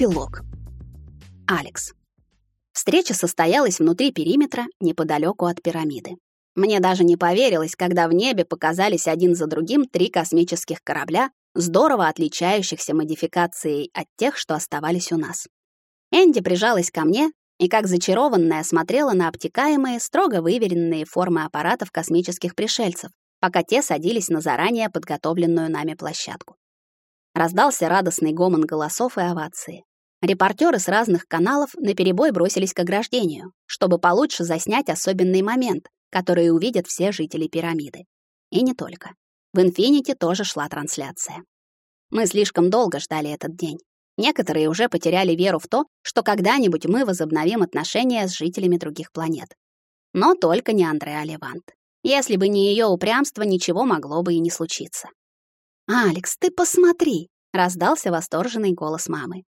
Эпилог. Алекс. Встреча состоялась внутри периметра, неподалеку от пирамиды. Мне даже не поверилось, когда в небе показались один за другим три космических корабля, здорово отличающихся модификацией от тех, что оставались у нас. Энди прижалась ко мне и, как зачарованная, смотрела на обтекаемые, строго выверенные формы аппаратов космических пришельцев, пока те садились на заранее подготовленную нами площадку. Раздался радостный гомон голосов и овации. Репортеры с разных каналов наперебой бросились к ограждению, чтобы получше заснять особенный момент, который увидят все жители пирамиды. И не только. В Инфинити тоже шла трансляция. Мы слишком долго ждали этот день. Некоторые уже потеряли веру в то, что когда-нибудь мы возобновим отношения с жителями других планет. Но только не Андреа Левант. Если бы не ее упрямство, ничего могло бы и не случиться. «Алекс, ты посмотри!» — раздался восторженный голос мамы.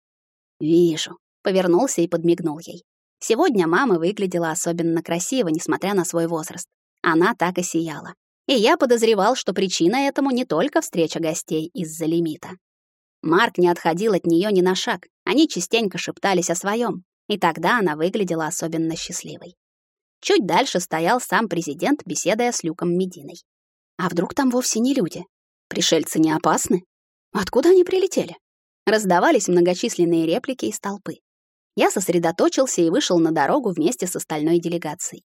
«Вижу», — повернулся и подмигнул ей. Сегодня мама выглядела особенно красиво, несмотря на свой возраст. Она так и сияла. И я подозревал, что причина этому не только встреча гостей из-за лимита. Марк не отходил от нее ни на шаг, они частенько шептались о своем, и тогда она выглядела особенно счастливой. Чуть дальше стоял сам президент, беседуя с Люком Мединой. А вдруг там вовсе не люди? Пришельцы не опасны? Откуда они прилетели? Раздавались многочисленные реплики из толпы. Я сосредоточился и вышел на дорогу вместе с остальной делегацией.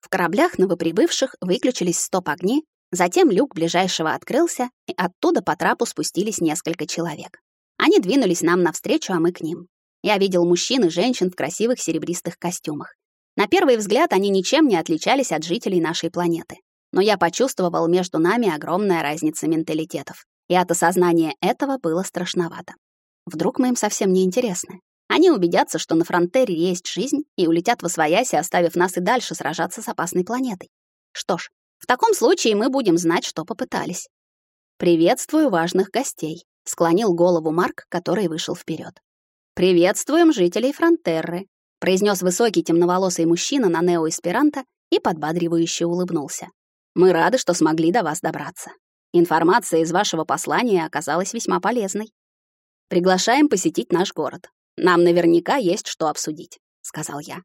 В кораблях новоприбывших выключились стоп-огни, затем люк ближайшего открылся, и оттуда по трапу спустились несколько человек. Они двинулись нам навстречу, а мы к ним. Я видел мужчин и женщин в красивых серебристых костюмах. На первый взгляд они ничем не отличались от жителей нашей планеты. Но я почувствовал между нами огромная разница менталитетов. И от осознания этого было страшновато. Вдруг мы им совсем не интересны. Они убедятся, что на фронтере есть жизнь, и улетят в освояси, оставив нас и дальше сражаться с опасной планетой. Что ж, в таком случае мы будем знать, что попытались. «Приветствую важных гостей», — склонил голову Марк, который вышел вперед. «Приветствуем жителей Фронтерры», — произнес высокий темноволосый мужчина на неоэсперанто и подбадривающе улыбнулся. «Мы рады, что смогли до вас добраться. Информация из вашего послания оказалась весьма полезной. Приглашаем посетить наш город. Нам наверняка есть что обсудить», — сказал я.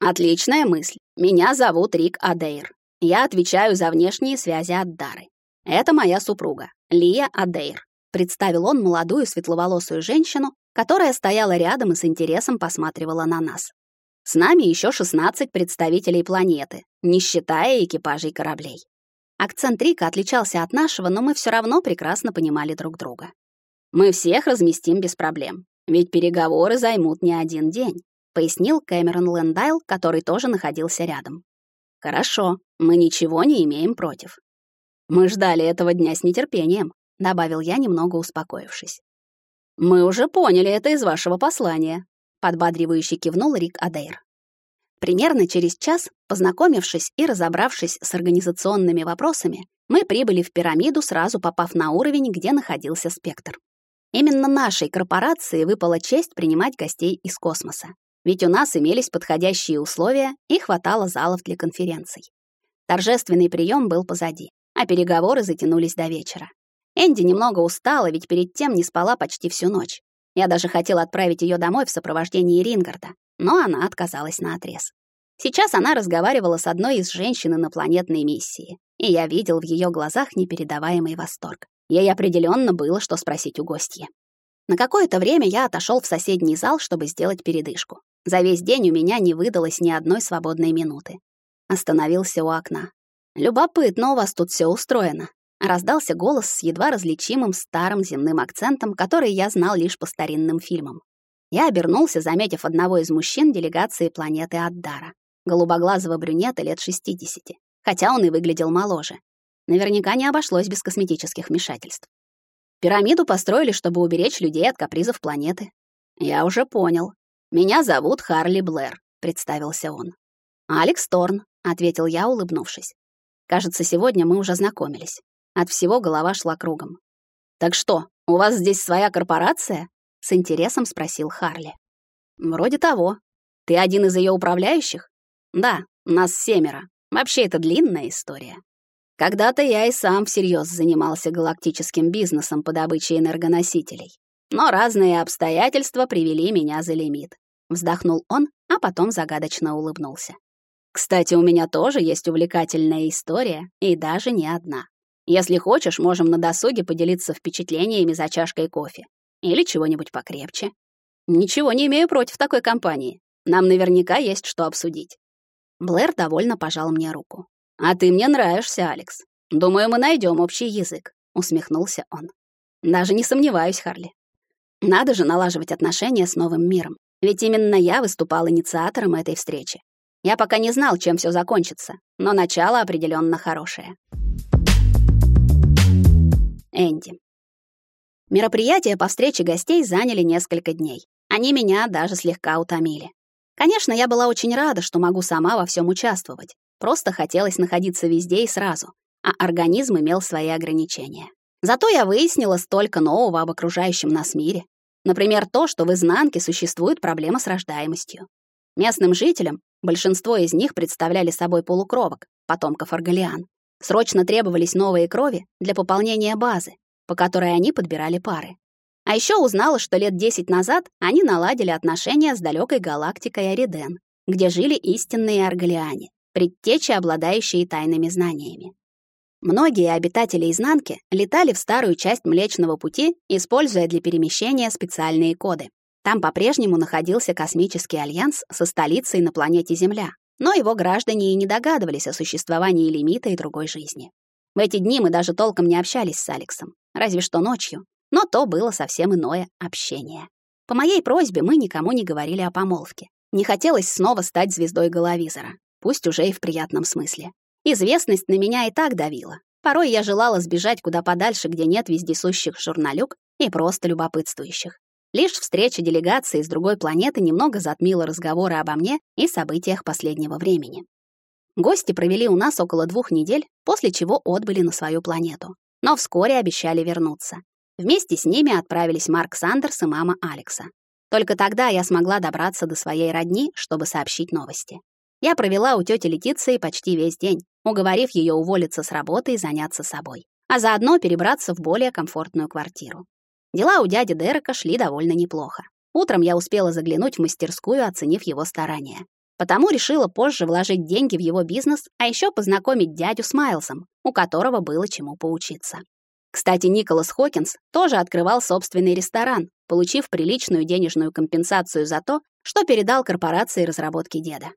«Отличная мысль. Меня зовут Рик Адейр. Я отвечаю за внешние связи от Дары. Это моя супруга, Лия Адейр», — представил он молодую светловолосую женщину, которая стояла рядом и с интересом посматривала на нас. С нами еще 16 представителей планеты, не считая экипажей кораблей. Акцент Рика отличался от нашего, но мы все равно прекрасно понимали друг друга. Мы всех разместим без проблем, ведь переговоры займут не один день, пояснил Кэмерон Лэндайл, который тоже находился рядом. Хорошо, мы ничего не имеем против. Мы ждали этого дня с нетерпением, добавил я, немного успокоившись. Мы уже поняли это из вашего послания, подбадривающе кивнул Рик Адейр. Примерно через час, познакомившись и разобравшись с организационными вопросами, мы прибыли в пирамиду, сразу попав на уровень, где находился спектр. Именно нашей корпорации выпала честь принимать гостей из космоса. Ведь у нас имелись подходящие условия и хватало залов для конференций. Торжественный прием был позади, а переговоры затянулись до вечера. Энди немного устала, ведь перед тем не спала почти всю ночь. Я даже хотела отправить ее домой в сопровождении Рингарда, но она отказалась наотрез. Сейчас она разговаривала с одной из женщин инопланетной миссии, и я видел в ее глазах непередаваемый восторг. Ей определенно было, что спросить у гостья. На какое-то время я отошел в соседний зал, чтобы сделать передышку. За весь день у меня не выдалось ни одной свободной минуты. Остановился у окна. «Любопытно у вас тут все устроено», раздался голос с едва различимым старым земным акцентом, который я знал лишь по старинным фильмам. Я обернулся, заметив одного из мужчин делегации планеты Аддара, голубоглазого брюнета лет 60, хотя он и выглядел моложе. Наверняка не обошлось без косметических вмешательств. Пирамиду построили, чтобы уберечь людей от капризов планеты. Я уже понял. Меня зовут Харли Блэр, представился он. Алекс Торн, ответил я, улыбнувшись. Кажется, сегодня мы уже знакомились. От всего голова шла кругом. Так что, у вас здесь своя корпорация? с интересом спросил Харли. Вроде того. Ты один из ее управляющих? Да, нас семеро. Вообще это длинная история. Когда-то я и сам всерьез занимался галактическим бизнесом по добыче энергоносителей. Но разные обстоятельства привели меня за лимит. Вздохнул он, а потом загадочно улыбнулся. Кстати, у меня тоже есть увлекательная история, и даже не одна. Если хочешь, можем на досуге поделиться впечатлениями за чашкой кофе. Или чего-нибудь покрепче. Ничего не имею против такой компании. Нам наверняка есть что обсудить. Блэр довольно пожал мне руку. А ты мне нравишься, Алекс. Думаю, мы найдем общий язык, усмехнулся он. Даже не сомневаюсь, Харли. Надо же налаживать отношения с новым миром. Ведь именно я выступал инициатором этой встречи. Я пока не знал, чем все закончится, но начало определенно хорошее. Энди. Мероприятия по встрече гостей заняли несколько дней. Они меня даже слегка утомили. Конечно, я была очень рада, что могу сама во всем участвовать. Просто хотелось находиться везде и сразу, а организм имел свои ограничения. Зато я выяснила столько нового об окружающем нас мире. Например, то, что в изнанке существует проблема с рождаемостью. Местным жителям, большинство из них представляли собой полукровок, потомков Аргалиан, срочно требовались новые крови для пополнения базы, по которой они подбирали пары. А еще узнала, что лет 10 назад они наладили отношения с далекой галактикой Ариден, где жили истинные аргалиане, предтечи, обладающие тайными знаниями. Многие обитатели изнанки летали в старую часть Млечного пути, используя для перемещения специальные коды. Там по-прежнему находился космический альянс со столицей на планете Земля, но его граждане и не догадывались о существовании лимита и другой жизни. В эти дни мы даже толком не общались с Алексом, разве что ночью, но то было совсем иное общение. По моей просьбе мы никому не говорили о помолвке. Не хотелось снова стать звездой головизора, пусть уже и в приятном смысле. Известность на меня и так давила. Порой я желала сбежать куда подальше, где нет вездесущих журналюк и просто любопытствующих. Лишь встреча делегации с другой планеты немного затмила разговоры обо мне и событиях последнего времени. Гости провели у нас около двух недель, после чего отбыли на свою планету. Но вскоре обещали вернуться. Вместе с ними отправились Марк Сандерс и мама Алекса. Только тогда я смогла добраться до своей родни, чтобы сообщить новости. Я провела у тети Летиции почти весь день, уговорив ее уволиться с работы и заняться собой, а заодно перебраться в более комфортную квартиру. Дела у дяди Дерека шли довольно неплохо. Утром я успела заглянуть в мастерскую, оценив его старания. Потому решила позже вложить деньги в его бизнес, а еще познакомить дядю с Майлсом, у которого было чему поучиться. Кстати, Николас Хокинс тоже открывал собственный ресторан, получив приличную денежную компенсацию за то, что передал корпорации разработки деда.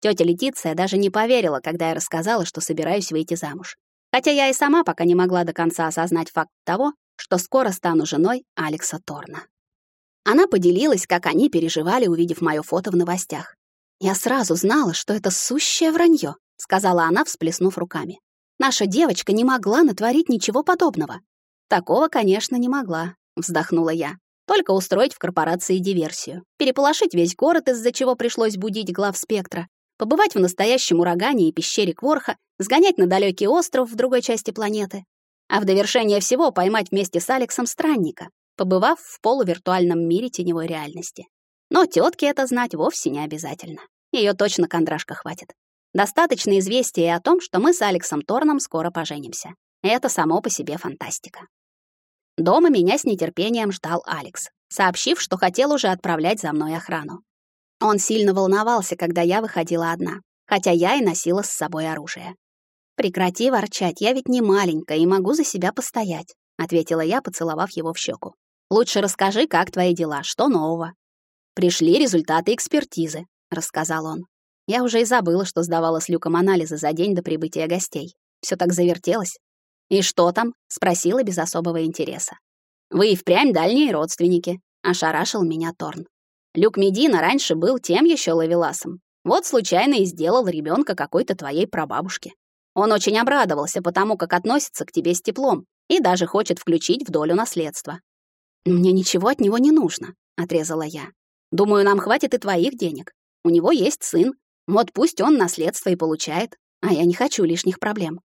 Тётя Летиция даже не поверила, когда я рассказала, что собираюсь выйти замуж. Хотя я и сама пока не могла до конца осознать факт того, что скоро стану женой Алекса Торна. Она поделилась, как они переживали, увидев моё фото в новостях. «Я сразу знала, что это сущее вранье», — сказала она, всплеснув руками. «Наша девочка не могла натворить ничего подобного». «Такого, конечно, не могла», — вздохнула я. «Только устроить в корпорации диверсию, переполошить весь город, из-за чего пришлось будить глав спектра, побывать в настоящем урагане и пещере Кворха, сгонять на далекий остров в другой части планеты, а в довершение всего поймать вместе с Алексом странника, побывав в полувиртуальном мире теневой реальности. Но тетке это знать вовсе не обязательно. Ее точно кондрашка хватит. Достаточно известия о том, что мы с Алексом Торном скоро поженимся. Это само по себе фантастика. Дома меня с нетерпением ждал Алекс, сообщив, что хотел уже отправлять за мной охрану. Он сильно волновался, когда я выходила одна, хотя я и носила с собой оружие. «Прекрати ворчать, я ведь не маленькая и могу за себя постоять», ответила я, поцеловав его в щеку. «Лучше расскажи, как твои дела, что нового?» «Пришли результаты экспертизы», — рассказал он. Я уже и забыла, что сдавала с Люком анализы за день до прибытия гостей. Все так завертелось. «И что там?» — спросила без особого интереса. «Вы и впрямь дальние родственники», — ошарашил меня Торн. Люк Медина раньше был тем еще ловеласом. Вот случайно и сделал ребенка какой-то твоей прабабушки. Он очень обрадовался, потому как относится к тебе с теплом и даже хочет включить в долю наследства. «Мне ничего от него не нужно», — отрезала я. «Думаю, нам хватит и твоих денег. У него есть сын. Вот пусть он наследство и получает, а я не хочу лишних проблем».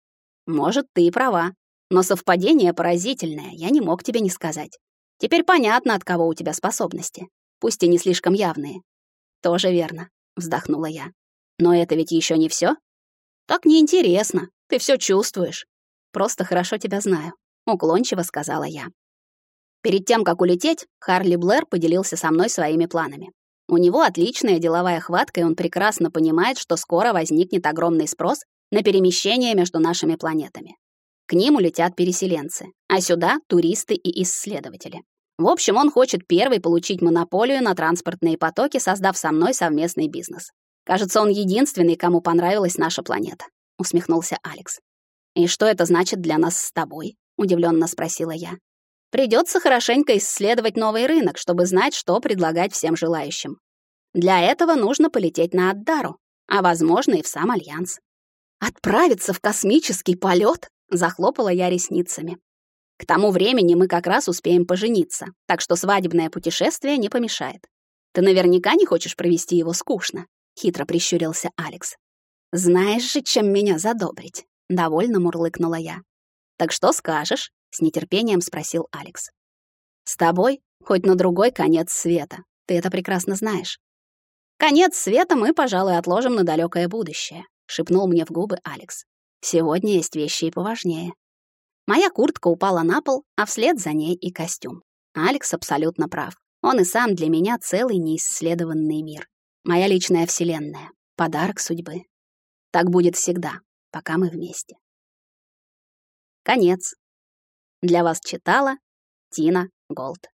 «Может, ты и права. Но совпадение поразительное, я не мог тебе не сказать. Теперь понятно, от кого у тебя способности пусть и не слишком явные. Тоже верно, вздохнула я. Но это ведь еще не все. Так неинтересно. Ты все чувствуешь. Просто хорошо тебя знаю, уклончиво сказала я. Перед тем, как улететь, Харли Блэр поделился со мной своими планами. У него отличная деловая хватка, и он прекрасно понимает, что скоро возникнет огромный спрос на перемещение между нашими планетами. К ним улетят переселенцы, а сюда — туристы и исследователи. В общем, он хочет первый получить монополию на транспортные потоки, создав со мной совместный бизнес. Кажется, он единственный, кому понравилась наша планета, усмехнулся Алекс. И что это значит для нас с тобой? удивленно спросила я. Придется хорошенько исследовать новый рынок, чтобы знать, что предлагать всем желающим. Для этого нужно полететь на Аддару, а возможно и в сам альянс. Отправиться в космический полет? захлопала я ресницами. К тому времени мы как раз успеем пожениться, так что свадебное путешествие не помешает. Ты наверняка не хочешь провести его скучно, хитро прищурился Алекс. Знаешь же, чем меня задобрить, довольно мурлыкнула я. Так что скажешь? с нетерпением спросил Алекс. С тобой хоть на другой конец света. Ты это прекрасно знаешь. Конец света мы, пожалуй, отложим на далекое будущее, шепнул мне в губы Алекс. Сегодня есть вещи и поважнее. Моя куртка упала на пол, а вслед за ней и костюм. Алекс абсолютно прав. Он и сам для меня целый неисследованный мир. Моя личная вселенная. Подарок судьбы. Так будет всегда, пока мы вместе. Конец. Для вас читала Тина Голд.